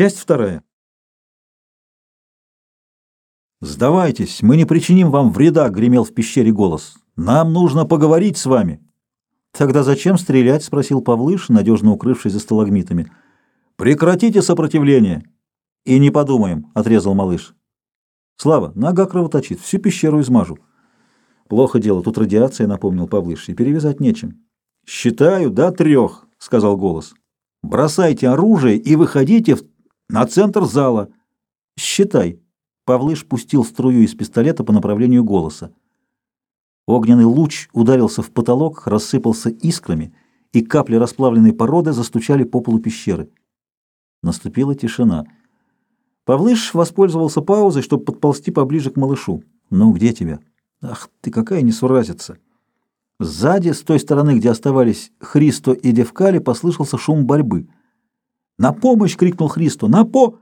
Часть вторая. «Сдавайтесь, мы не причиним вам вреда», — гремел в пещере голос. «Нам нужно поговорить с вами». «Тогда зачем стрелять?» — спросил Павлыш, надежно укрывшись за сталагмитами. «Прекратите сопротивление!» «И не подумаем», — отрезал малыш. «Слава, нога кровоточит, всю пещеру измажу». «Плохо дело, тут радиация», — напомнил Павлыш, — «и перевязать нечем». «Считаю до трех», — сказал голос. «Бросайте оружие и выходите в на центр зала. Считай. Павлыш пустил струю из пистолета по направлению голоса. Огненный луч ударился в потолок, рассыпался искрами, и капли расплавленной породы застучали по полу пещеры. Наступила тишина. Павлыш воспользовался паузой, чтобы подползти поближе к малышу. «Ну, где тебя?» «Ах ты, какая несуразица!» Сзади, с той стороны, где оставались Христо и Девкали, послышался шум борьбы — «На помощь!» — крикнул Христу. «На по...»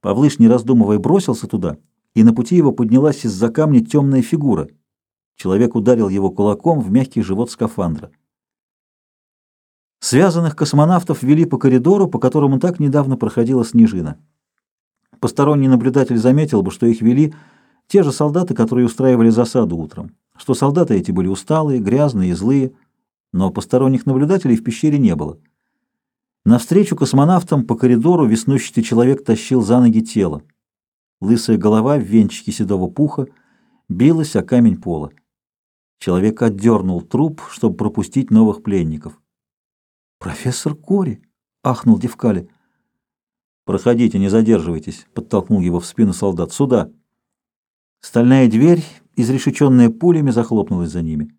Павлыш, не раздумывая, бросился туда, и на пути его поднялась из-за камня темная фигура. Человек ударил его кулаком в мягкий живот скафандра. Связанных космонавтов вели по коридору, по которому так недавно проходила снежина. Посторонний наблюдатель заметил бы, что их вели те же солдаты, которые устраивали засаду утром, что солдаты эти были усталые, грязные и злые, но посторонних наблюдателей в пещере не было. Навстречу космонавтам по коридору веснущатый человек тащил за ноги тело. Лысая голова в венчике седого пуха билась о камень пола. Человек отдернул труп, чтобы пропустить новых пленников. «Профессор Кори!» — ахнул Девкали. «Проходите, не задерживайтесь», — подтолкнул его в спину солдат. «Сюда!» Стальная дверь, изрешеченная пулями, захлопнулась за ними.